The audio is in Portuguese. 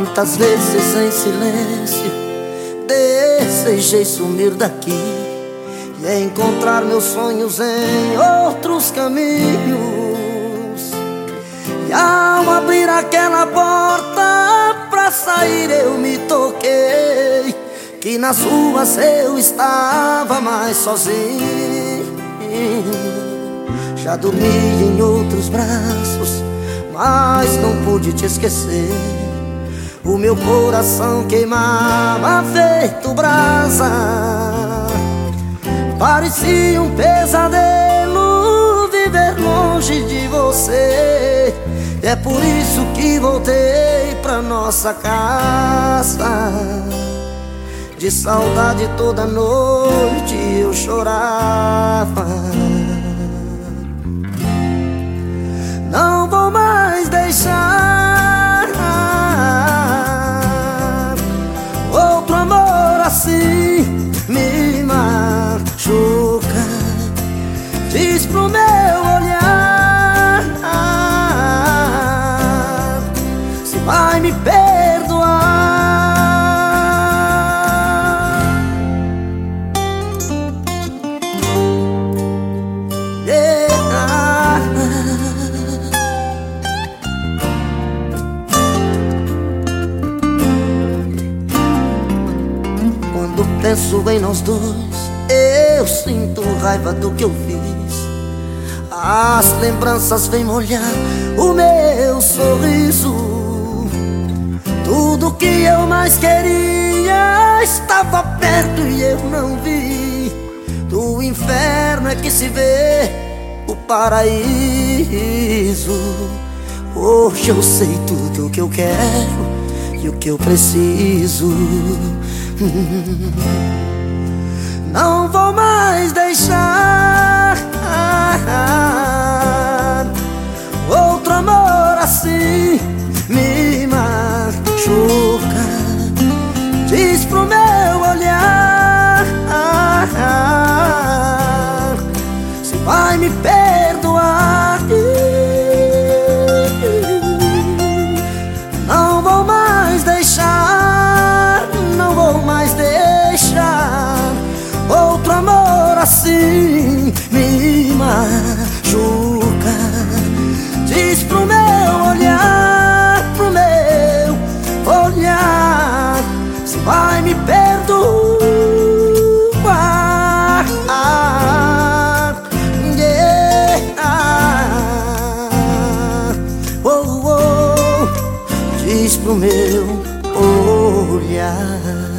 Quantas vezes em silêncio desejei sumir daqui e encontrar meus sonhos em outros caminhos. E ao abrir aquela porta pra sair, eu me toquei que nas ruas eu estava mais sozinho. Já dormi em outros braços, mas não pude te esquecer. O meu coração queimava feito brasa. Parecia um pesadelo viver longe de você. É por isso que voltei pra nossa casa. De saudade toda noite eu chorava assim me machuca. Diz pro meu olhar Se vai me perdoar penso em nós dois, eu sinto raiva do que eu fiz. As lembranças vêm molhar o meu sorriso. Tudo que eu mais queria estava perto e eu não vi. Do inferno é que se vê o paraíso. Hoje eu sei tudo o que eu quero e o que eu preciso. Não vou mais deixar outro amor assim me machuca. Diz pro meu olhar se vai me perdoar. Meu olhar